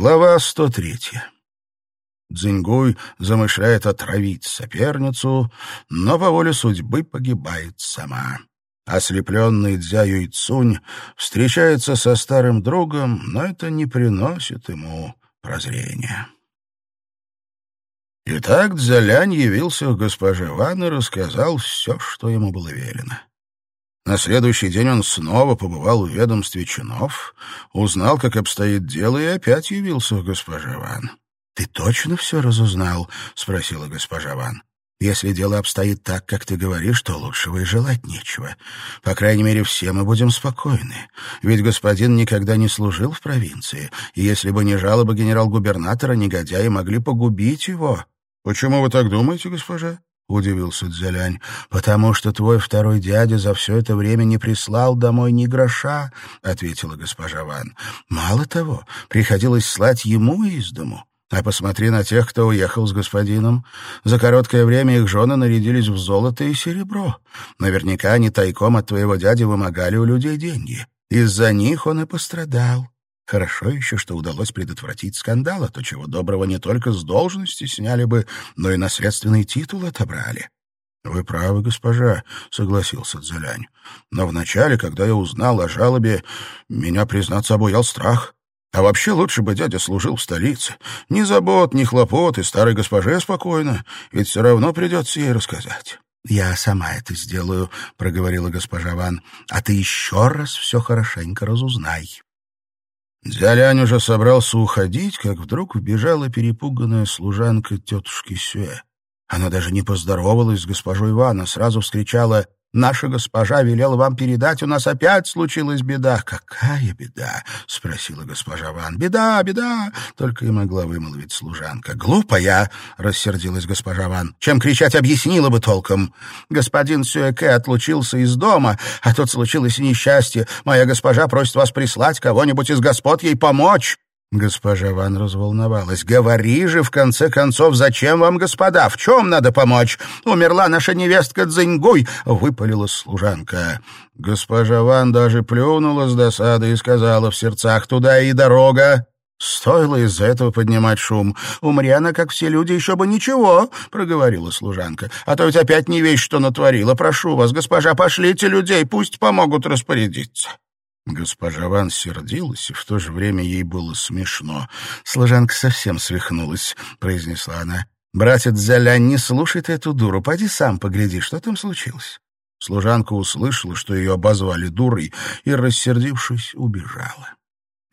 Глава 103. Дзиньгуй замышляет отравить соперницу, но по воле судьбы погибает сама. Ослепленный Дзяю Цунь встречается со старым другом, но это не приносит ему прозрения. Итак, Дзялянь явился к госпоже Ван и рассказал все, что ему было велено. На следующий день он снова побывал в ведомстве чинов, узнал, как обстоит дело, и опять явился к госпоже Ван. «Ты точно все разузнал?» — спросила госпожа Ван. «Если дело обстоит так, как ты говоришь, то лучшего и желать нечего. По крайней мере, все мы будем спокойны. Ведь господин никогда не служил в провинции, и если бы не жалоба генерал-губернатора, негодяи могли погубить его». «Почему вы так думаете, госпожа?» — удивился Дзялянь. «Потому что твой второй дядя за все это время не прислал домой ни гроша», — ответила госпожа Ван. «Мало того, приходилось слать ему из дому». А посмотри на тех, кто уехал с господином. За короткое время их жены нарядились в золото и серебро. Наверняка они тайком от твоего дяди вымогали у людей деньги. Из-за них он и пострадал. Хорошо еще, что удалось предотвратить скандал, а то чего доброго не только с должности сняли бы, но и наследственный титул отобрали. — Вы правы, госпожа, — согласился Цзелянь. — Но вначале, когда я узнал о жалобе, меня, признаться, обуял страх. А вообще лучше бы дядя служил в столице. Ни забот, ни хлопот, и старой госпоже спокойно, ведь все равно придется ей рассказать. — «Я сама это сделаю», — проговорила госпожа Ван. «А ты еще раз все хорошенько разузнай». Дзялянь уже собрался уходить, как вдруг вбежала перепуганная служанка тетушки Сюэ. Она даже не поздоровалась с госпожой Ивана, сразу вскричала Наша госпожа велела вам передать, у нас опять случилась беда». «Какая беда?» — спросила госпожа Ван. «Беда, беда!» — только и могла вымолвить служанка. «Глупая!» — рассердилась госпожа Ван. «Чем кричать, объяснила бы толком. Господин Сюэке отлучился из дома, а тут случилось несчастье. Моя госпожа просит вас прислать кого-нибудь из господ ей помочь». Госпожа Ван разволновалась. «Говори же, в конце концов, зачем вам, господа? В чем надо помочь? Умерла наша невестка Цзиньгуй!» — выпалила служанка. Госпожа Ван даже плюнула с досады и сказала в сердцах «Туда и дорога!» Стоило из-за этого поднимать шум. «Умри она, как все люди, еще бы ничего», — проговорила служанка. «А то ведь опять не вещь, что натворила. Прошу вас, госпожа, пошлите людей, пусть помогут распорядиться». Госпожа Ван сердилась, и в то же время ей было смешно. «Служанка совсем свихнулась», — произнесла она. «Братец Зялянь, не слушай ты эту дуру. Пойди сам погляди, что там случилось». Служанка услышала, что ее обозвали дурой, и, рассердившись, убежала.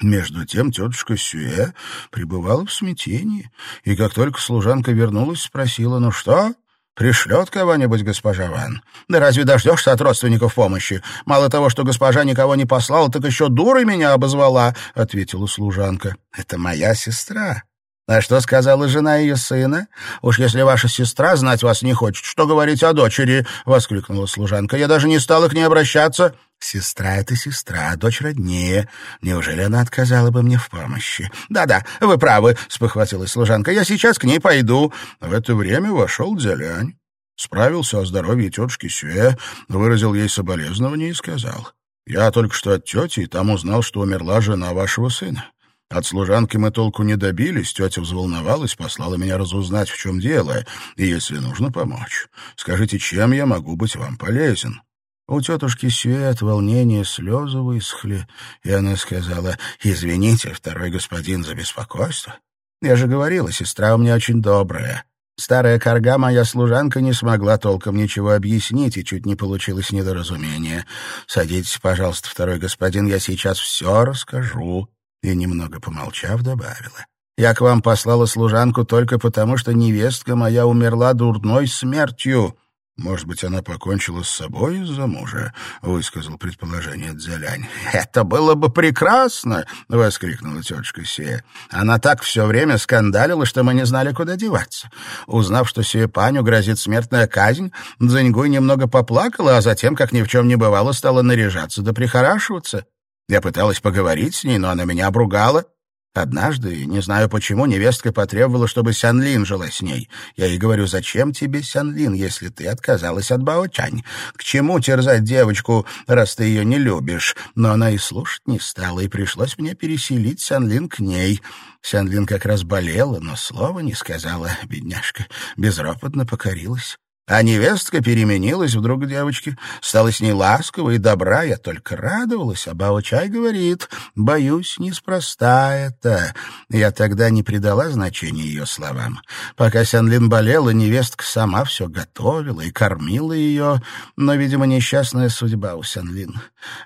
Между тем тетушка Сюэ пребывала в смятении, и как только служанка вернулась, спросила, «Ну что, Пришлет кого-нибудь госпожа Ван. Да разве дождешься от родственников помощи? Мало того, что госпожа никого не послала, так еще дурой меня обозвала, — ответила служанка. — Это моя сестра. А что сказала жена ее сына? Уж если ваша сестра знать вас не хочет, что говорить о дочери? — воскликнула служанка. — Я даже не стала к ней обращаться. Сестра — это сестра, а дочь роднее. Неужели она отказала бы мне в помощи? Да — вы правы, — спохватилась служанка. — Я сейчас к ней пойду. В это время вошел Дзялянь. Справился о здоровье тетушки Сюэ, выразил ей соболезнование и сказал. «Я только что от тети, и там узнал, что умерла жена вашего сына. От служанки мы толку не добились, тетя взволновалась, послала меня разузнать, в чем дело, и если нужно помочь. Скажите, чем я могу быть вам полезен?» У тетушки Сюэ от волнения слезы высохли, и она сказала, «Извините, второй господин, за беспокойство. Я же говорила, сестра у меня очень добрая. Старая корга, моя служанка, не смогла толком ничего объяснить, и чуть не получилось недоразумение. Садитесь, пожалуйста, второй господин, я сейчас все расскажу». И, немного помолчав, добавила. «Я к вам послала служанку только потому, что невестка моя умерла дурной смертью». «Может быть, она покончила с собой из-за мужа?» — высказал предположение Дзялянь. «Это было бы прекрасно!» — воскликнула тетушка Сея. «Она так все время скандалила, что мы не знали, куда деваться. Узнав, что Сея Паню грозит смертная казнь, Дзиньгуй немного поплакала, а затем, как ни в чем не бывало, стала наряжаться да прихорашиваться. Я пыталась поговорить с ней, но она меня обругала. Однажды, не знаю почему, невестка потребовала, чтобы Сянлин жила с ней. Я ей говорю, зачем тебе Сянлин, если ты отказалась от Баочань? К чему терзать девочку, раз ты ее не любишь? Но она и слушать не стала, и пришлось мне переселить Сянлин к ней. Сянлин как раз болела, но слова не сказала, бедняжка, безропотно покорилась. А невестка переменилась вдруг девочке, стала с ней ласковой и добра, я только радовалась, а Бао-чай говорит, боюсь, неспроста это. Я тогда не придала значения ее словам. Пока Сянлин болела, невестка сама все готовила и кормила ее, но, видимо, несчастная судьба у Сянлин.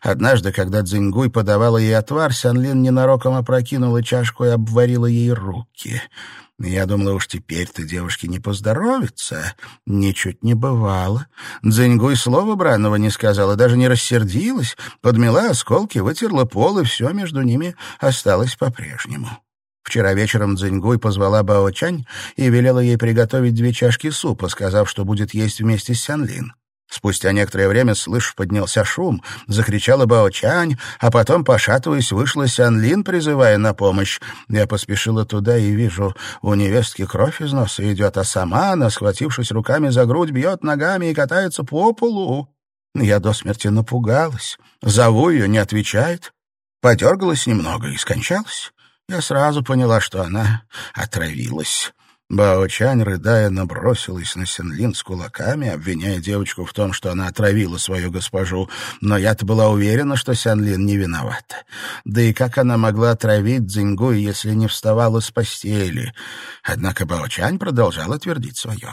Однажды, когда Цзиньгуй подавала ей отвар, Сянлин ненароком опрокинула чашку и обварила ей руки. Я думала, уж теперь-то девушке не поздоровится. Ничуть не бывало. Дзиньгуй слова бранного не сказала, даже не рассердилась, подмела осколки, вытерла пол, и все между ними осталось по-прежнему. Вчера вечером Цзиньгуй позвала Бао Чань и велела ей приготовить две чашки супа, сказав, что будет есть вместе с Сянлин. Спустя некоторое время, слышь, поднялся шум, закричала Баочань, а потом, пошатываясь, вышла Сянлин, призывая на помощь. Я поспешила туда и вижу, у невестки кровь из носа идет, а сама она, схватившись руками за грудь, бьет ногами и катается по полу. Я до смерти напугалась. Зову ее, не отвечает. Подергалась немного и скончалась. Я сразу поняла, что она отравилась. Бао-Чань, рыдая, набросилась на Сенлин с кулаками, обвиняя девочку в том, что она отравила свою госпожу. Но я-то была уверена, что Сянлин не виновата. Да и как она могла отравить Цзиньгу, если не вставала с постели? Однако Бао-Чань продолжала твердить свое.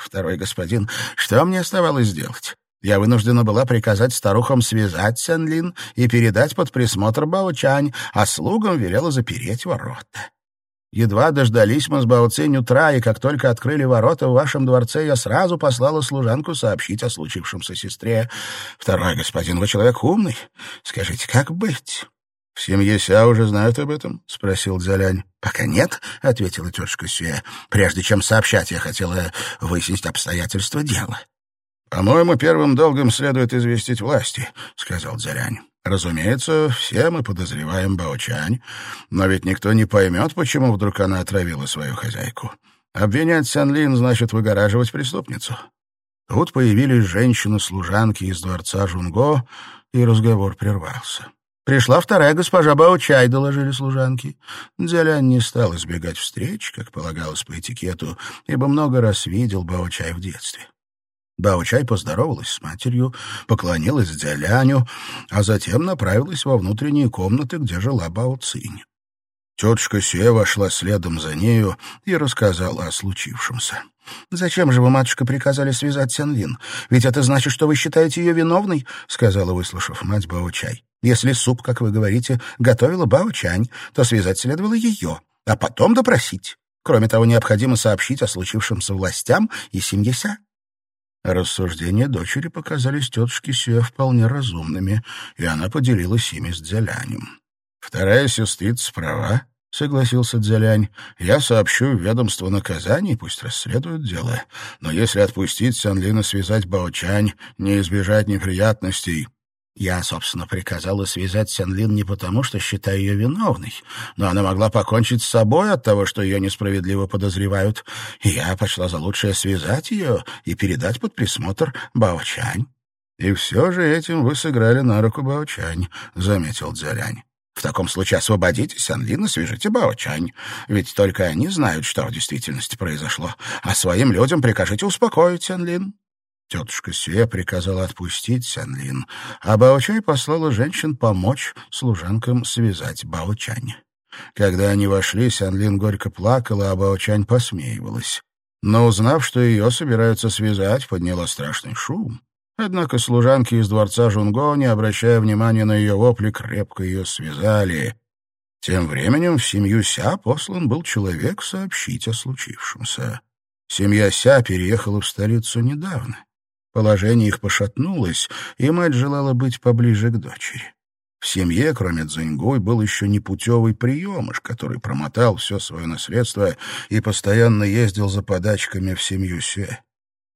«Второй господин, что мне оставалось сделать?» Я вынуждена была приказать старухам связать Сянлин и передать под присмотр Бао-Чань, а слугам велела запереть ворота. Едва дождались мы с Баоцинь утра, и как только открыли ворота в вашем дворце, я сразу послала служанку сообщить о случившемся сестре. Второй господин, вы человек умный. Скажите, как быть?» «В семье Ся уже знают об этом?» — спросил Дзялянь. «Пока нет», — ответила тетушка Сюэ. «Прежде чем сообщать, я хотела выяснить обстоятельства дела». «По-моему, первым долгом следует известить власти», — сказал Дзялянь. Разумеется, все мы подозреваем Баочань, но ведь никто не поймет, почему вдруг она отравила свою хозяйку. Обвинять Сянлин значит выгораживать преступницу. Тут появились женщины-служанки из дворца Жунго, и разговор прервался. «Пришла вторая госпожа Баочай», — доложили служанки. Дзялян не стал избегать встреч, как полагалось по этикету, ибо много раз видел Баочай в детстве. Бао-Чай поздоровалась с матерью, поклонилась Дзяляню, а затем направилась во внутренние комнаты, где жила Бао-Цинь. Тетушка Сюэ вошла следом за нею и рассказала о случившемся. «Зачем же вы, матушка, приказали связать Сянлин? Ведь это значит, что вы считаете ее виновной», — сказала, выслушав мать Бао-Чай. «Если суп, как вы говорите, готовила Бао-Чань, то связать следовало ее, а потом допросить. Кроме того, необходимо сообщить о случившемся властям и семье Ся. Рассуждения дочери показались тетушке Сюэ вполне разумными, и она поделилась ими с Дзялянем. «Вторая сестрица права», — согласился Дзялянь. «Я сообщу в ведомство наказаний, пусть расследуют дело. Но если отпустить Сянлина связать Баочань, не избежать неприятностей...» Я, собственно, приказала связать Сянлин не потому, что считаю ее виновной, но она могла покончить с собой от того, что ее несправедливо подозревают. И я пошла за лучшее связать ее и передать под присмотр Баочань. — И все же этим вы сыграли на руку Баочань, — заметил Дзялянь. В таком случае освободите Сянлин и свяжите Баочань. Ведь только они знают, что в действительности произошло. А своим людям прикажите успокоить Сянлин. Тетушка Сюэ приказала отпустить Сянлин, а Баочай послала женщин помочь служанкам связать Баочань. Когда они вошли, Сянлин горько плакала, а Баочань посмеивалась. Но узнав, что ее собираются связать, подняла страшный шум. Однако служанки из дворца Жунго, не обращая внимания на ее вопли, крепко ее связали. Тем временем в семью Ся послан был человек сообщить о случившемся. Семья Ся переехала в столицу недавно. Положение их пошатнулось, и мать желала быть поближе к дочери. В семье, кроме Цзиньгуй, был еще непутевый приемыш, который промотал все свое наследство и постоянно ездил за подачками в семью Сюэ.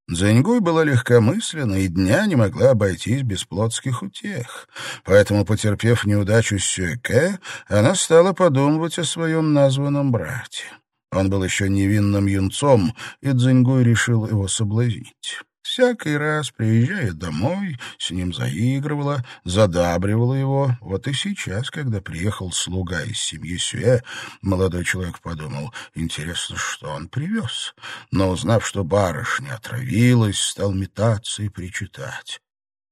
Дзэньгуй была легкомысленна и дня не могла обойтись без плотских утех. Поэтому, потерпев неудачу с Сюэке, она стала подумывать о своем названном брате. Он был еще невинным юнцом, и Дзиньгуй решил его соблазнить. Всякий раз, приезжая домой, с ним заигрывала, задабривала его. Вот и сейчас, когда приехал слуга из семьи Сюэ, молодой человек подумал, интересно, что он привез. Но, узнав, что барышня отравилась, стал метаться и причитать.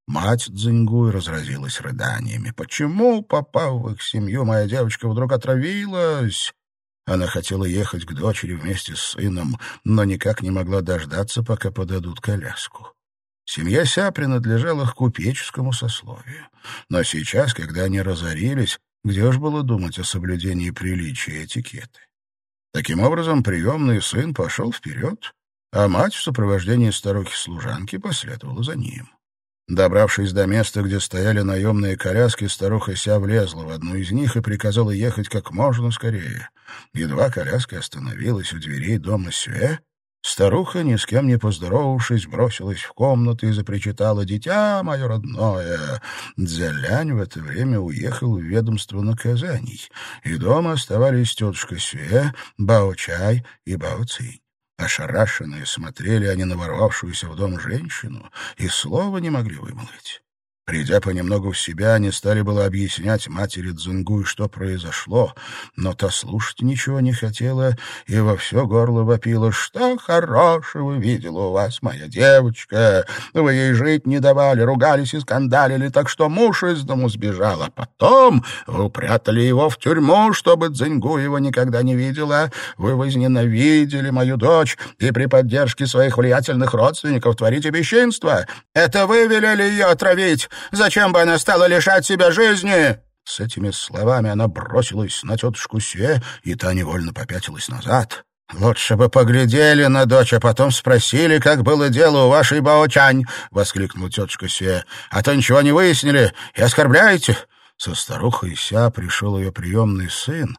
Мать Цзиньгуй разразилась рыданиями. «Почему, попав в их семью, моя девочка вдруг отравилась?» Она хотела ехать к дочери вместе с сыном, но никак не могла дождаться, пока подадут коляску. Семья Ся принадлежала к купеческому сословию. Но сейчас, когда они разорились, где уж было думать о соблюдении приличия и этикеты? Таким образом, приемный сын пошел вперед, а мать в сопровождении старухи-служанки последовала за ним. Добравшись до места, где стояли наемные коляски, старуха Ся влезла в одну из них и приказала ехать как можно скорее. Едва коляска остановилась у дверей дома Сюэ, старуха, ни с кем не поздоровавшись, бросилась в комнату и запричитала «Дитя мое родное!». Дзялянь в это время уехал в ведомство наказаний, и дома оставались тетушка Сюэ, Бао-Чай и Бао-Цинь. Ошарашенные смотрели они на ворвавшуюся в дом женщину и слова не могли вымолвить. Придя понемногу в себя, они стали было объяснять матери Цзунгуй, что произошло, но та слушать ничего не хотела и во все горло вопила. «Что хорошего видела у вас моя девочка? Вы ей жить не давали, ругались и скандалили, так что муж из дому сбежал, а потом вы упрятали его в тюрьму, чтобы Цзунгу его никогда не видела. Вы возненавидели мою дочь и при поддержке своих влиятельных родственников творите бесчинство. Это вы велели ее отравить!» Зачем бы она стала лишать себя жизни?» С этими словами она бросилась на тетушку Сюэ, и та невольно попятилась назад. «Лучше бы поглядели на дочь, а потом спросили, как было дело у вашей Баочань!» — воскликнула тетушка Сюэ. «А то ничего не выяснили и оскорбляете!» Со старухой Ся пришел ее приемный сын,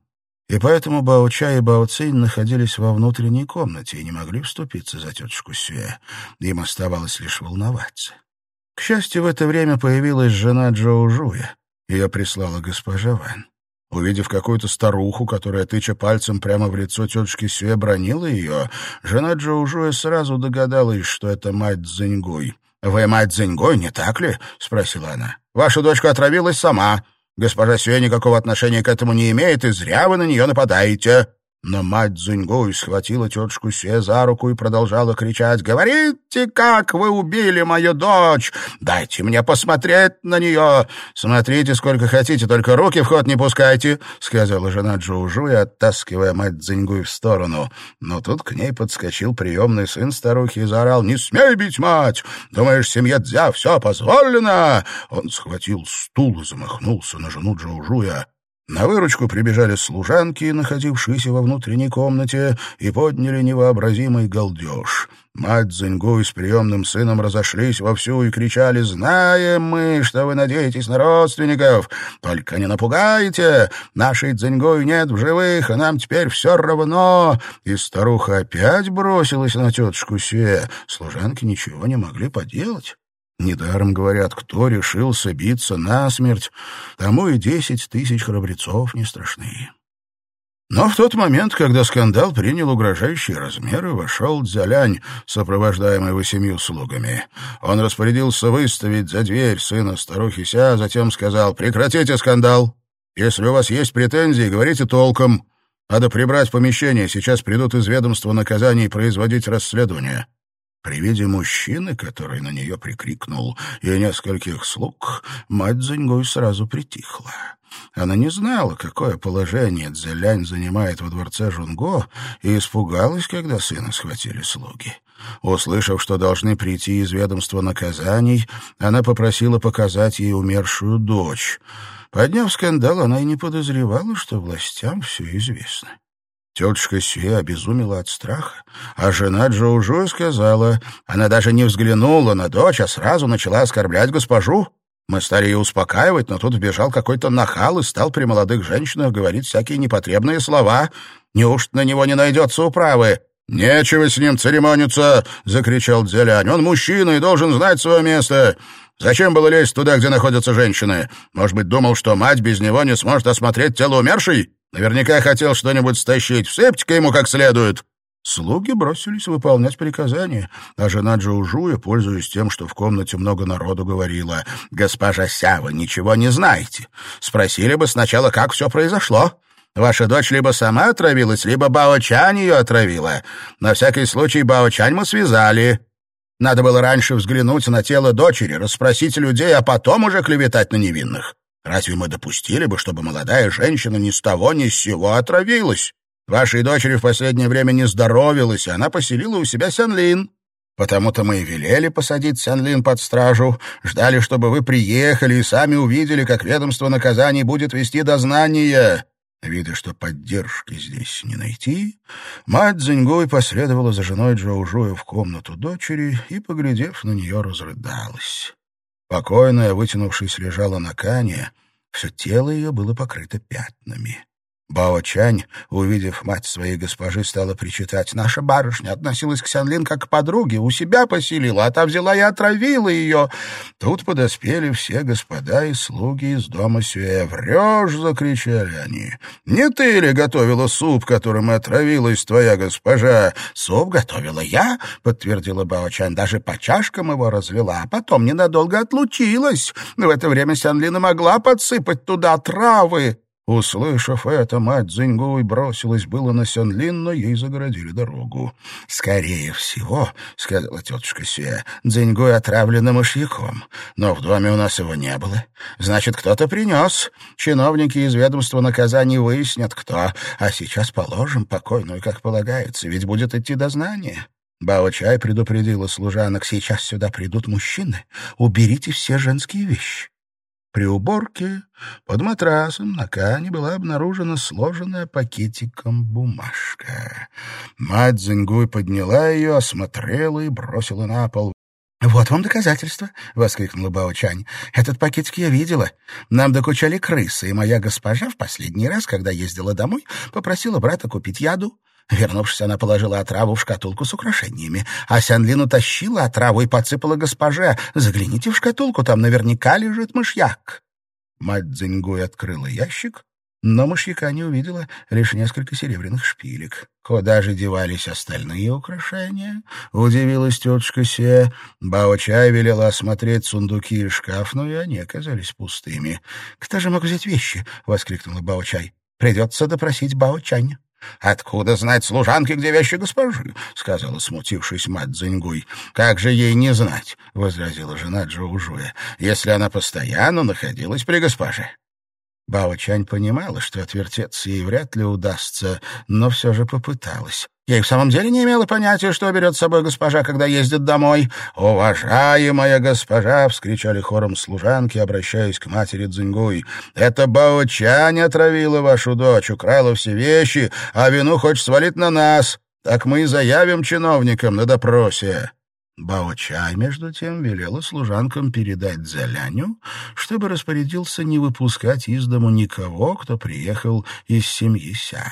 и поэтому Баоча и Баоцинь находились во внутренней комнате и не могли вступиться за тетушку Сюэ. Им оставалось лишь волноваться. К счастью, в это время появилась жена Джоу Жуя. Ее прислала госпожа Ван. Увидев какую-то старуху, которая, тыча пальцем прямо в лицо тетушки Сюэ, бронила ее, жена Джоу Жуя сразу догадалась, что это мать Цзиньгуй. «Вы мать Цзиньгуй, не так ли?» — спросила она. «Ваша дочка отравилась сама. Госпожа Сюэ никакого отношения к этому не имеет, и зря вы на нее нападаете». Но мать Зуньгуй схватила тетушку Се за руку и продолжала кричать. «Говорите, как вы убили мою дочь! Дайте мне посмотреть на нее! Смотрите, сколько хотите, только руки в ход не пускайте!» — сказала жена Джоужуи, оттаскивая мать Зиньгуй в сторону. Но тут к ней подскочил приемный сын старухи и заорал. «Не смей бить мать! Думаешь, семье Дзя все позволено?» Он схватил стул и замахнулся на жену Джоужуя. На выручку прибежали служанки, находившиеся во внутренней комнате, и подняли невообразимый галдеж. Мать Зиньгуй с приемным сыном разошлись вовсю и кричали «Знаем мы, что вы надеетесь на родственников! Только не напугайте! Нашей Дзиньгуй нет в живых, а нам теперь все равно!» И старуха опять бросилась на тетушку Се. Служанки ничего не могли поделать. Недаром говорят, кто решился биться насмерть, тому и десять тысяч храбрецов не страшны. Но в тот момент, когда скандал принял угрожающие размеры, вошел Дзялянь, сопровождаемый восемью слугами. Он распорядился выставить за дверь сына старухи Ся, затем сказал «Прекратите скандал! Если у вас есть претензии, говорите толком. Надо прибрать помещение, сейчас придут из ведомства наказаний производить расследование». При виде мужчины, который на нее прикрикнул, и нескольких слуг, мать Зиньгуй сразу притихла. Она не знала, какое положение Цзэлянь занимает во дворце Жунго, и испугалась, когда сына схватили слуги. Услышав, что должны прийти из ведомства наказаний, она попросила показать ей умершую дочь. Подняв скандал, она и не подозревала, что властям все известно. Тетушка Сюэ обезумела от страха, а жена Джоужу сказала, она даже не взглянула на дочь, а сразу начала оскорблять госпожу. Мы стали ее успокаивать, но тут вбежал какой-то нахал и стал при молодых женщинах говорить всякие непотребные слова. Неужто на него не найдется управы? «Нечего с ним церемониться!» — закричал Дзялянь. «Он мужчина и должен знать свое место. Зачем было лезть туда, где находятся женщины? Может быть, думал, что мать без него не сможет осмотреть тело умершей? Наверняка хотел что-нибудь стащить. Всыпьте-ка ему как следует!» Слуги бросились выполнять приказания, а жена Джоужуя, пользуясь тем, что в комнате много народу, говорила, «Госпожа Ся, вы ничего не знаете. Спросили бы сначала, как все произошло. Ваша дочь либо сама отравилась, либо Бао-Чань ее отравила. На всякий случай Бао-Чань мы связали. Надо было раньше взглянуть на тело дочери, расспросить людей, а потом уже клеветать на невинных. Разве мы допустили бы, чтобы молодая женщина ни с того ни с сего отравилась? Вашей дочери в последнее время не здоровилась, и она поселила у себя Сянлин. Потому-то мы и велели посадить Сянлин под стражу, ждали, чтобы вы приехали и сами увидели, как ведомство наказаний будет вести дознание. Видя, что поддержки здесь не найти, мать Зиньгой последовала за женой Джоужуя в комнату дочери и, поглядев на нее, разрыдалась. Покойная, вытянувшись, лежала на кане, все тело ее было покрыто пятнами. Бао-Чань, увидев мать своей госпожи, стала причитать. «Наша барышня относилась к Сянлин как к подруге, у себя поселила, а та взяла и отравила ее». Тут подоспели все господа и слуги из дома Сюэ. «Врешь!» — закричали они. «Не ты ли готовила суп, которым отравилась твоя госпожа?» «Суп готовила я», — подтвердила Бао-Чань. «Даже по чашкам его разлила, а потом ненадолго отлучилась. В это время Сянлина могла подсыпать туда травы». Услышав это, мать Цзиньгуй бросилась было на Сянлин, но ей загородили дорогу. «Скорее всего», — сказала тетушка Сюэ, — «Цзиньгуй отравлена мышьяком. Но в доме у нас его не было. Значит, кто-то принес. Чиновники из ведомства наказаний выяснят, кто. А сейчас положим покойную, как полагается, ведь будет идти дознание». Бао-чай предупредила служанок, сейчас сюда придут мужчины. Уберите все женские вещи. При уборке под матрасом на кане была обнаружена сложенная пакетиком бумажка. Мать Зингуй подняла ее, осмотрела и бросила на пол. «Вот вам доказательство!» — воскликнула Бао-Чань. «Этот пакетик я видела. Нам докучали крысы, и моя госпожа в последний раз, когда ездила домой, попросила брата купить яду. Вернувшись, она положила отраву в шкатулку с украшениями, а Сянлин утащила отраву и подсыпала госпоже. «Загляните в шкатулку, там наверняка лежит мышьяк». Мать Дзиньгуй открыла ящик, но мышьяка не увидела, лишь несколько серебряных шпилек. Куда же девались остальные украшения? Удивилась тетушка Се. Бао-чай велела осмотреть сундуки и шкаф, но и они оказались пустыми. «Кто же мог взять вещи?» — воскликнула Бао-чай. «Придется допросить Бао-чань». «Откуда знать служанки, где вещи госпожи?» — сказала, смутившись мать Зиньгуй. «Как же ей не знать?» — возразила жена Джоужуя, «если она постоянно находилась при госпоже». Бао Чань понимала, что отвертеться ей вряд ли удастся, но все же попыталась. Я и в самом деле не имела понятия, что берет с собой госпожа, когда ездит домой. «Уважаемая госпожа!» — вскричали хором служанки, обращаясь к матери Цзиньгуй. «Это Бао Чань отравила вашу дочь, украла все вещи, а вину хочет свалить на нас. Так мы и заявим чиновникам на допросе». Бао-чай, между тем, велела служанкам передать Зеляню, чтобы распорядился не выпускать из дому никого, кто приехал из семьи Ся.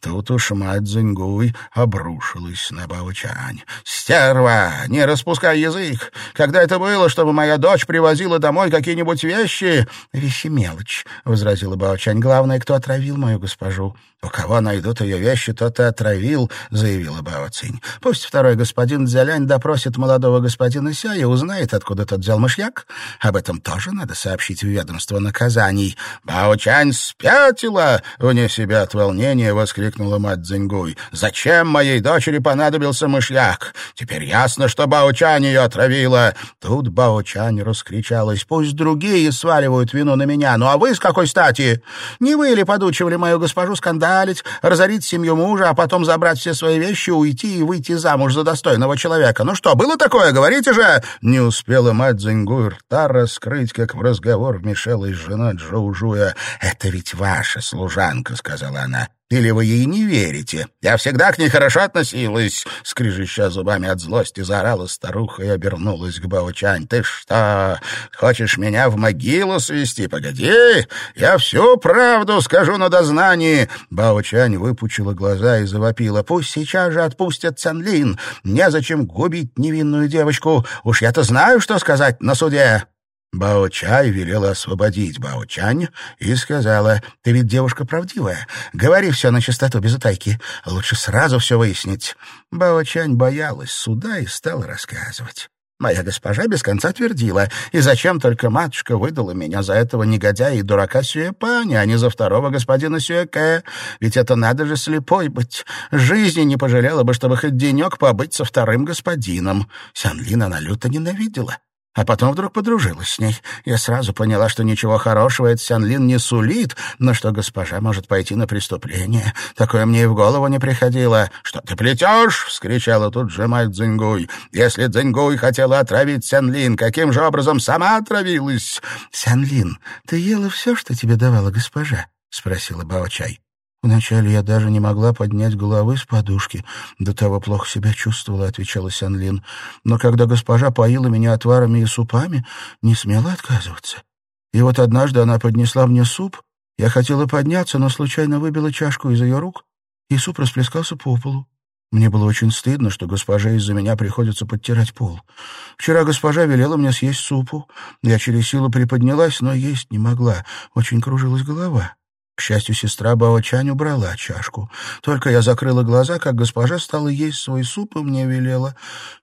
Тут уж мать Зингуй обрушилась на Бао-чань. «Стерва! Не распускай язык! Когда это было, чтобы моя дочь привозила домой какие-нибудь вещи?» «Вещи мелочь», — возразила Бао-чань. «Главное, кто отравил мою госпожу». «У кого найдут ее вещи, тот и отравил», — заявила Бао-цинь. «Пусть второй господин Дзялянь допросит молодого господина Ся и узнает, откуда тот взял мышьяк. Об этом тоже надо сообщить в ведомство наказаний. «Бао-чань спятила!» — вне себя от волнения воскликнула мать Цзиньгуй. «Зачем моей дочери понадобился мышьяк? Теперь ясно, что Бао-чань ее отравила». Тут Бао-чань раскричалась. «Пусть другие сваливают вину на меня, ну а вы с какой стати? Не вы ли подучивали мою госпожу скандалить, разорить семью мужа, а потом забрать все свои вещи, уйти и выйти замуж за достойного человека? Ну что, было такое? Говорите же!» Не успела мать Зингуй рта раскрыть, как в разговор вмешалась жена Джоу Жуя. «Это ведь ваша служанка», — сказала она. Или вы ей не верите? Я всегда к ней хорошо относилась!» Скрежеща зубами от злости, заорала старуха и обернулась к Баучань. «Ты что, хочешь меня в могилу свести? Погоди, я всю правду скажу на дознании!» Баучань выпучила глаза и завопила. «Пусть сейчас же отпустят Цянлин! Незачем губить невинную девочку! Уж я-то знаю, что сказать на суде!» Бао-Чай велела освободить Бао-Чань и сказала, «Ты ведь девушка правдивая. Говори все на чистоту, без утайки. Лучше сразу все выяснить». Бао-Чань боялась суда и стала рассказывать. Моя госпожа без конца твердила, и зачем только матушка выдала меня за этого негодяя и дурака Сюэпаня, а не за второго господина Сюэке, ведь это надо же слепой быть. Жизни не пожалела бы, чтобы хоть денек побыть со вторым господином. Сянлин она люто ненавидела. А потом вдруг подружилась с ней. Я сразу поняла, что ничего хорошего этот Сянлин не сулит, но что госпожа может пойти на преступление. Такое мне и в голову не приходило. «Что ты плетешь?» — вскричала тут же мать Цзиньгуй. «Если Цзиньгуй хотела отравить Сянлин, каким же образом сама отравилась?» «Сянлин, ты ела все, что тебе давала госпожа?» — спросила Бао-чай. «Вначале я даже не могла поднять головы с подушки. До того плохо себя чувствовала», — отвечала Сянлин. «Но когда госпожа поила меня отварами и супами, не смела отказываться. И вот однажды она поднесла мне суп. Я хотела подняться, но случайно выбила чашку из ее рук, и суп расплескался по полу. Мне было очень стыдно, что госпоже из-за меня приходится подтирать пол. Вчера госпожа велела мне съесть супу. Я через силу приподнялась, но есть не могла. Очень кружилась голова. К счастью, сестра Баочань убрала чашку. Только я закрыла глаза, как госпожа стала есть свой суп и мне велела.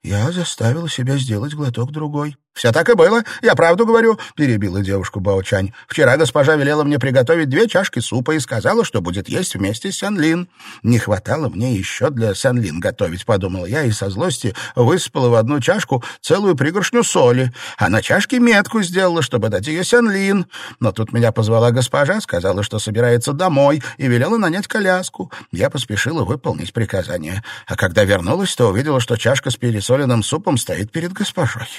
Я заставила себя сделать глоток другой. «Все так и было, я правду говорю», — перебила девушку Баочань. «Вчера госпожа велела мне приготовить две чашки супа и сказала, что будет есть вместе с Сянлин. Не хватало мне еще для Сянлин готовить», — подумала я, и со злости высыпала в одну чашку целую пригоршню соли, а на чашке метку сделала, чтобы дать ее Сянлин. Но тут меня позвала госпожа, сказала, что собирается домой, и велела нанять коляску. Я поспешила выполнить приказание. А когда вернулась, то увидела, что чашка с пересоленным супом стоит перед госпожой.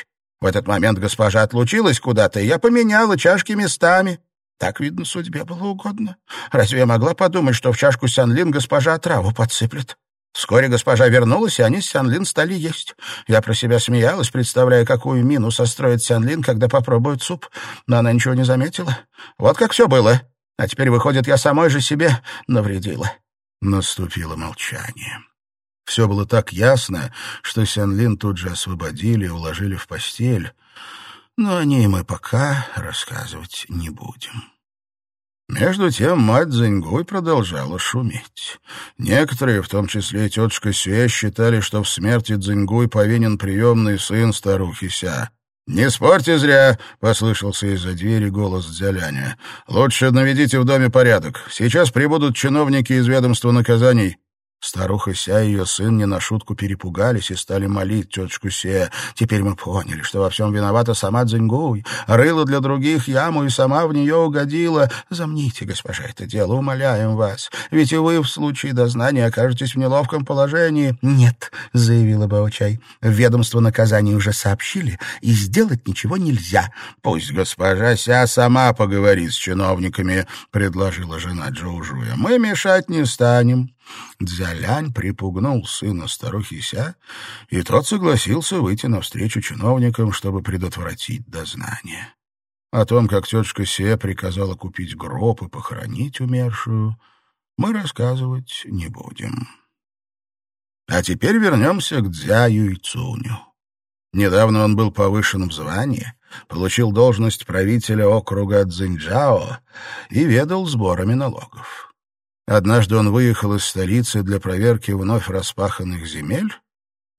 В этот момент госпожа отлучилась куда-то, и я поменяла чашки местами. Так, видно, судьбе было угодно. Разве я могла подумать, что в чашку Сянлин госпожа траву подсыплет? Вскоре госпожа вернулась, и они с Сянлин стали есть. Я про себя смеялась, представляя, какую мину состроит Сянлин, когда попробует суп, но она ничего не заметила. Вот как все было. А теперь, выходит, я самой же себе навредила. Наступило молчание. Все было так ясно, что Сянлин тут же освободили и уложили в постель, но о ней мы пока рассказывать не будем. Между тем мать Зэньгуй продолжала шуметь. Некоторые, в том числе тетушка Сюэ, считали, что в смерти Цзиньгуй повинен приемный сын старухи Ся. «Не спорьте зря!» — послышался из-за двери голос Дзяляня. «Лучше наведите в доме порядок. Сейчас прибудут чиновники из ведомства наказаний. Старуха Ся и ее сын не на шутку перепугались и стали молить тетушку Се. Теперь мы поняли, что во всем виновата сама Дзингуй. Рыла для других яму и сама в нее угодила. Замните, госпожа, это дело, умоляем вас. Ведь и вы в случае дознания окажетесь в неловком положении. Нет, заявила Баочай. Ведомство наказаний уже сообщили, и сделать ничего нельзя. Пусть госпожа Ся сама поговорит с чиновниками, предложила жена Джоужуя. Мы мешать не станем. Дзялянь припугнул сына старухи Ся, и тот согласился выйти навстречу чиновникам, чтобы предотвратить дознание. О том, как тетушка Се приказала купить гроб и похоронить умершую, мы рассказывать не будем. А теперь вернемся к Дзяю и Цуню. Недавно он был повышен в звании, получил должность правителя округа Цзиньчжао и ведал сборами налогов. Однажды он выехал из столицы для проверки вновь распаханных земель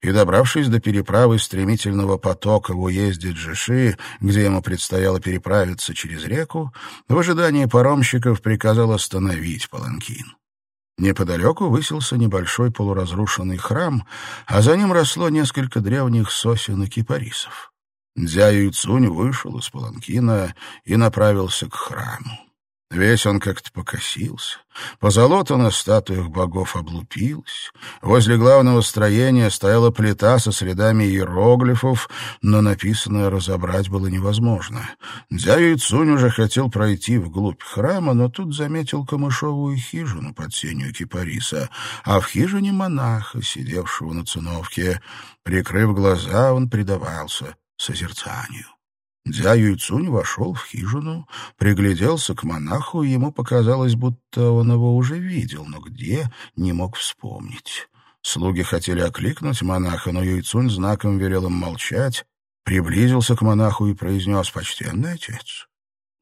и, добравшись до переправы стремительного потока в уезде Джиши, где ему предстояло переправиться через реку, в ожидании паромщиков приказал остановить паланкин. Неподалеку высился небольшой полуразрушенный храм, а за ним росло несколько древних сосен и кипарисов. Дзя Юйцунь вышел из паланкина и направился к храму. Весь он как-то покосился. Позолота на статуях богов облупилась. Возле главного строения стояла плита со следами иероглифов, но написанное разобрать было невозможно. Дзяю Цунь уже хотел пройти вглубь храма, но тут заметил камышовую хижину под сенью кипариса, а в хижине монаха, сидевшего на циновке. Прикрыв глаза, он предавался созерцанию. Дзя Юйцунь вошел в хижину, пригляделся к монаху, и ему показалось, будто он его уже видел, но где — не мог вспомнить. Слуги хотели окликнуть монаха, но Юйцунь знаком велел им молчать, приблизился к монаху и произнес «Почтенный отец».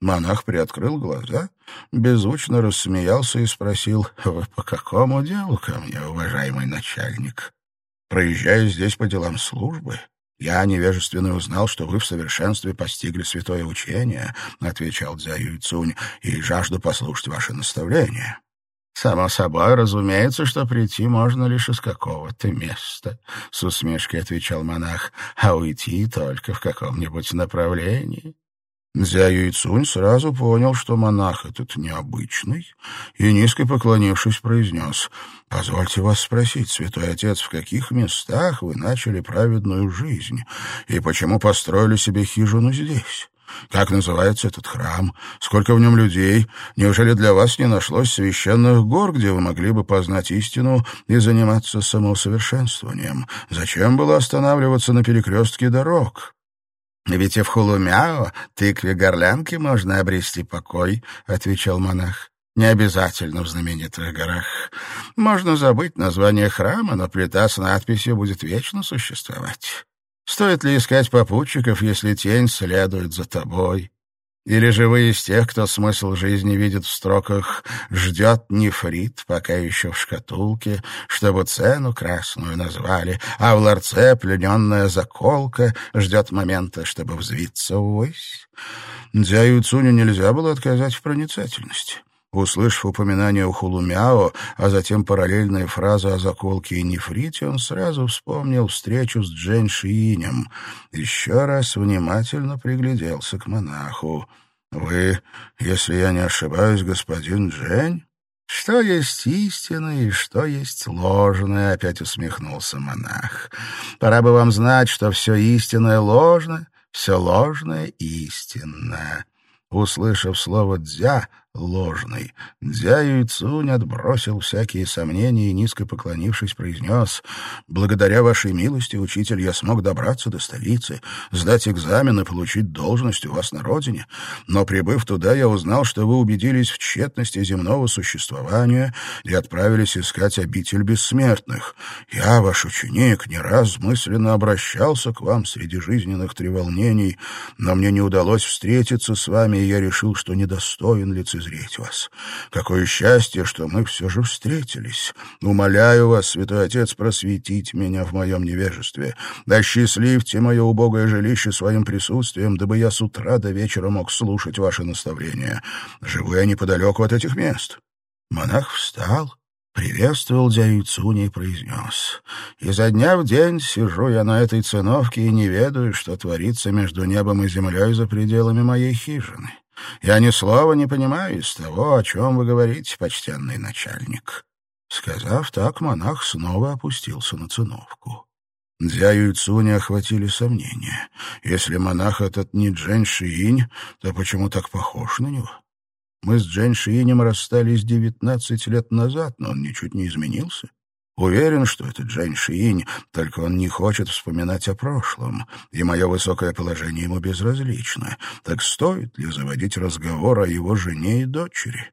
Монах приоткрыл глаза, беззвучно рассмеялся и спросил «Вы по какому делу ко мне, уважаемый начальник?» «Проезжаю здесь по делам службы». «Я невежественно узнал, что вы в совершенстве постигли святое учение», — отвечал Дзя Юйцунь, — «и жажду послушать ваши наставления». «Само собой, разумеется, что прийти можно лишь из какого-то места», — с усмешкой отвечал монах, «а уйти только в каком-нибудь направлении». Дзя Юйцунь сразу понял, что монах этот необычный, и, низко поклонившись, произнес, «Позвольте вас спросить, святой отец, в каких местах вы начали праведную жизнь, и почему построили себе хижину здесь?» Как называется этот храм? Сколько в нем людей? Неужели для вас не нашлось священных гор, где вы могли бы познать истину и заниматься самоусовершенствованием? Зачем было останавливаться на перекрестке дорог? «Ведь и в Хулумяо, тыкве горлянки, можно обрести покой», — отвечал монах. «Не обязательно в знаменитых горах. Можно забыть название храма, но плита с надписью будет вечно существовать. Стоит ли искать попутчиков, если тень следует за тобой?» Или же вы из тех, кто смысл жизни видит в строках «ждет нефрит, пока еще в шкатулке, чтобы цену красную назвали, а в ларце плененная заколка ждет момента, чтобы взвиться ввысь». Дзяю Цуню нельзя было отказать в проницательности. Услышав упоминание о Хулумяо, а затем параллельные фразы о заколке и нефрите, он сразу вспомнил встречу с Джен Шиинем. Еще раз внимательно пригляделся к монаху. «Вы, если я не ошибаюсь, господин Джень?» «Что есть истина и что есть ложное?» — опять усмехнулся монах. «Пора бы вам знать, что все истинное ложно, все ложное истинно». Услышав слово «дзя», ложный. Дзя Юйцунь отбросил всякие сомнения и, низко поклонившись, произнес «Благодаря вашей милости, учитель, я смог добраться до столицы, сдать экзамен и получить должность у вас на родине. Но, прибыв туда, я узнал, что вы убедились в тщетности земного существования и отправились искать обитель бессмертных. Я, ваш ученик, не раз мысленно обращался к вам среди жизненных треволнений, но мне не удалось встретиться с вами, и я решил, что недостоин лицезреть узреть вас. Какое счастье, что мы все же встретились. Умоляю вас, святой отец, просветить меня в моем невежестве. Да счастливьте мое убогое жилище своим присутствием, дабы я с утра до вечера мог слушать ваши наставления. Живу я неподалеку от этих мест». Монах встал, приветствовал дядю Цуни и произнес. «Изо дня в день сижу я на этой циновке и не ведаю, что творится между небом и землей за пределами моей хижины. Я ни слова не понимаю из того, о чем вы говорите, почтенный начальник». Сказав так, монах снова опустился на циновку. Дзяю и Цуни охватили сомнения. Если монах этот не Джен Шиинь, то почему так похож на него? Мы с Джен Шиинем расстались девятнадцать лет назад, но он ничуть не изменился. Уверен, что это Джань Шиинь, только он не хочет вспоминать о прошлом, и мое высокое положение ему безразлично. Так стоит ли заводить разговор о его жене и дочери?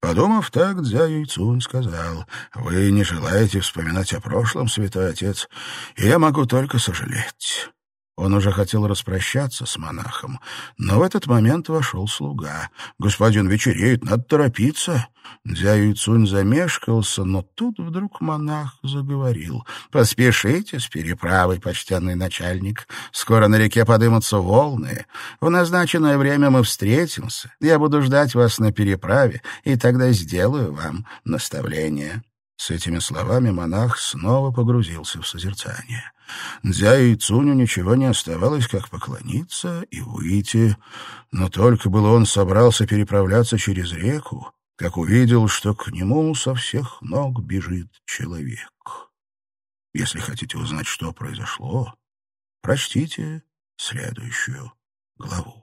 Подумав так, Дзя Юйцун сказал, «Вы не желаете вспоминать о прошлом, святой отец, и я могу только сожалеть». Он уже хотел распрощаться с монахом, но в этот момент вошел слуга. «Господин вечереет, надо торопиться». Дзя Юйцунь замешкался, но тут вдруг монах заговорил. «Поспешите с переправой, почтенный начальник. Скоро на реке подымутся волны. В назначенное время мы встретимся. Я буду ждать вас на переправе, и тогда сделаю вам наставление». С этими словами монах снова погрузился в созерцание. Дзя и Цуню ничего не оставалось, как поклониться и выйти. Но только было он собрался переправляться через реку, как увидел, что к нему со всех ног бежит человек. Если хотите узнать, что произошло, прочтите следующую главу.